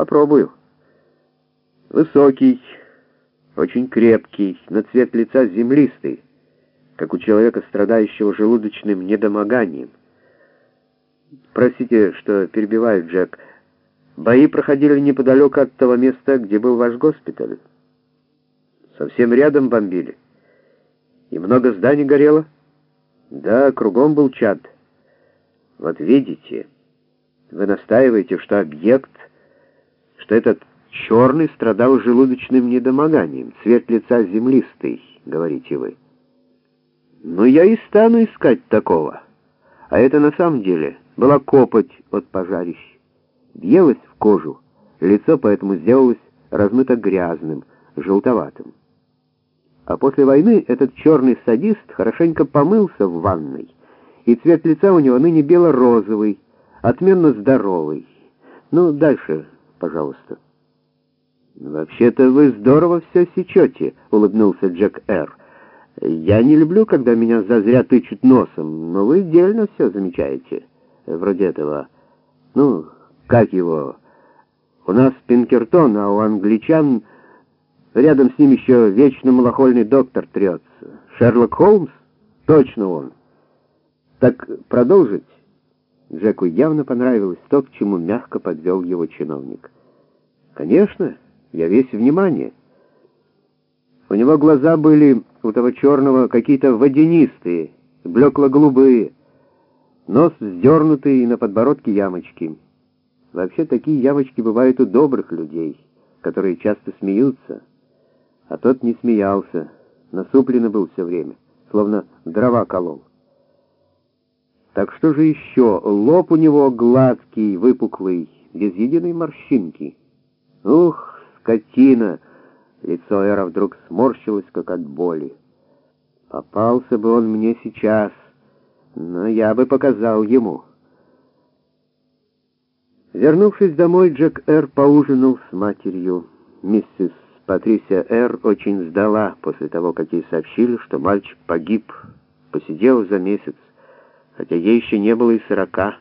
Попробую. Высокий, очень крепкий, на цвет лица землистый, как у человека, страдающего желудочным недомоганием. Простите, что перебиваю, Джек. Бои проходили неподалеку от того места, где был ваш госпиталь. Совсем рядом бомбили. И много зданий горело? Да, кругом был чад. Вот видите, вы настаиваете, что объект, что этот черный страдал желудочным недомоганием, цвет лица землистый, говорите вы. Ну, я и стану искать такого. А это на самом деле была копоть от пожарищ. Въелась в кожу, лицо поэтому сделалось размыто грязным, желтоватым. А после войны этот черный садист хорошенько помылся в ванной, и цвет лица у него ныне бело-розовый, отменно здоровый. Ну, дальше, пожалуйста. «Вообще-то вы здорово все сечете», — улыбнулся Джек Р. «Я не люблю, когда меня зазря тычут носом, но вы дельно все замечаете. Вроде этого. Ну, как его? У нас Пинкертон, а у англичан рядом с ним еще вечно малохольный доктор трется. Шерлок Холмс? Точно он. Так продолжить?» Джеку явно понравилось то, к чему мягко подвел его чиновник. «Конечно, я весь внимание». У него глаза были, у того черного, какие-то водянистые, блекло-голубые, нос вздернутый и на подбородке ямочки. Вообще такие ямочки бывают у добрых людей, которые часто смеются, а тот не смеялся, насупленно был все время, словно дрова колол. Так что же еще? Лоб у него гладкий, выпуклый, без единой морщинки. Ух, скотина! Лицо Эра вдруг сморщилось, как от боли. Попался бы он мне сейчас, но я бы показал ему. Вернувшись домой, Джек Эр поужинал с матерью. Миссис Патрисия Эр очень сдала после того, как ей сообщили, что мальчик погиб, посидел за месяц, хотя ей еще не было и сорока.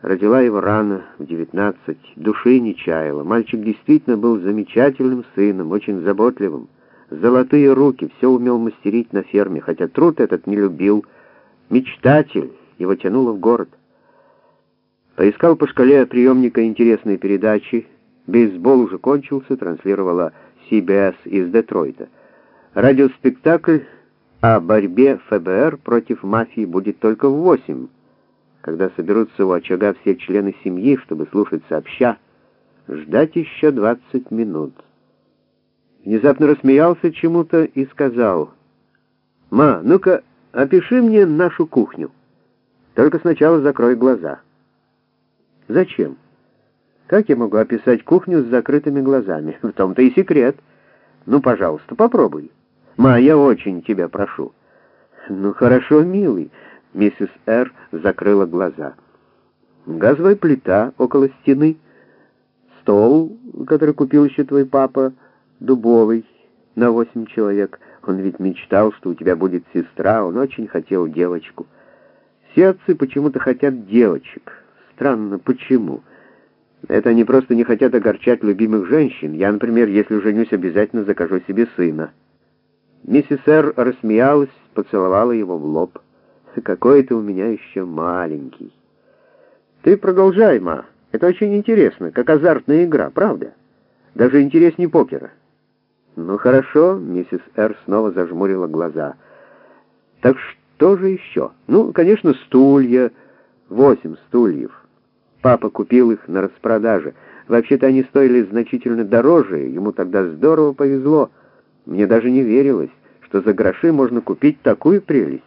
Родила его рано, в девятнадцать, души не чаяла. Мальчик действительно был замечательным сыном, очень заботливым. Золотые руки, все умел мастерить на ферме, хотя труд этот не любил. Мечтатель, его тянуло в город. Поискал по шкале приемника интересные передачи. Бейсбол уже кончился, транслировала CBS из Детройта. Радиоспектакль о борьбе ФБР против мафии будет только в восемь когда соберутся у очага все члены семьи, чтобы слушать сообща, ждать еще 20 минут. Внезапно рассмеялся чему-то и сказал, «Ма, ну-ка, опиши мне нашу кухню. Только сначала закрой глаза». «Зачем? Как я могу описать кухню с закрытыми глазами? В том-то и секрет. Ну, пожалуйста, попробуй. Ма, я очень тебя прошу». «Ну, хорошо, милый». Миссис Р. закрыла глаза. Газовая плита около стены, стол, который купил еще твой папа, дубовый, на восемь человек. Он ведь мечтал, что у тебя будет сестра, он очень хотел девочку. Все почему-то хотят девочек. Странно, почему? Это они просто не хотят огорчать любимых женщин. Я, например, если женюсь, обязательно закажу себе сына. Миссис Р. рассмеялась, поцеловала его в лоб. Какой ты у меня еще маленький. Ты продолжай, ма. Это очень интересно, как азартная игра, правда? Даже интереснее покера. Ну хорошо, миссис Р. снова зажмурила глаза. Так что же еще? Ну, конечно, стулья. Восемь стульев. Папа купил их на распродаже. Вообще-то они стоили значительно дороже, ему тогда здорово повезло. Мне даже не верилось, что за гроши можно купить такую прелесть.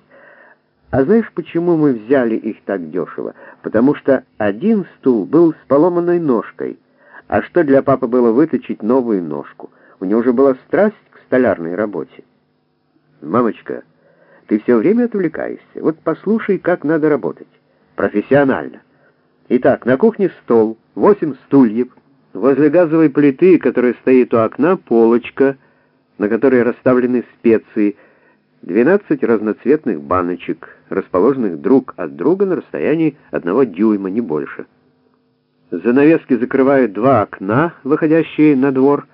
А знаешь, почему мы взяли их так дешево? Потому что один стул был с поломанной ножкой, а что для папы было выточить новую ножку? У него уже была страсть к столярной работе. Мамочка, ты все время отвлекаешься. Вот послушай, как надо работать. Профессионально. Итак, на кухне стол, восемь стульев, возле газовой плиты, которая стоит у окна, полочка, на которой расставлены специи, 12 разноцветных баночек, расположенных друг от друга на расстоянии одного дюйма, не больше. Занавески закрывают два окна, выходящие на двор,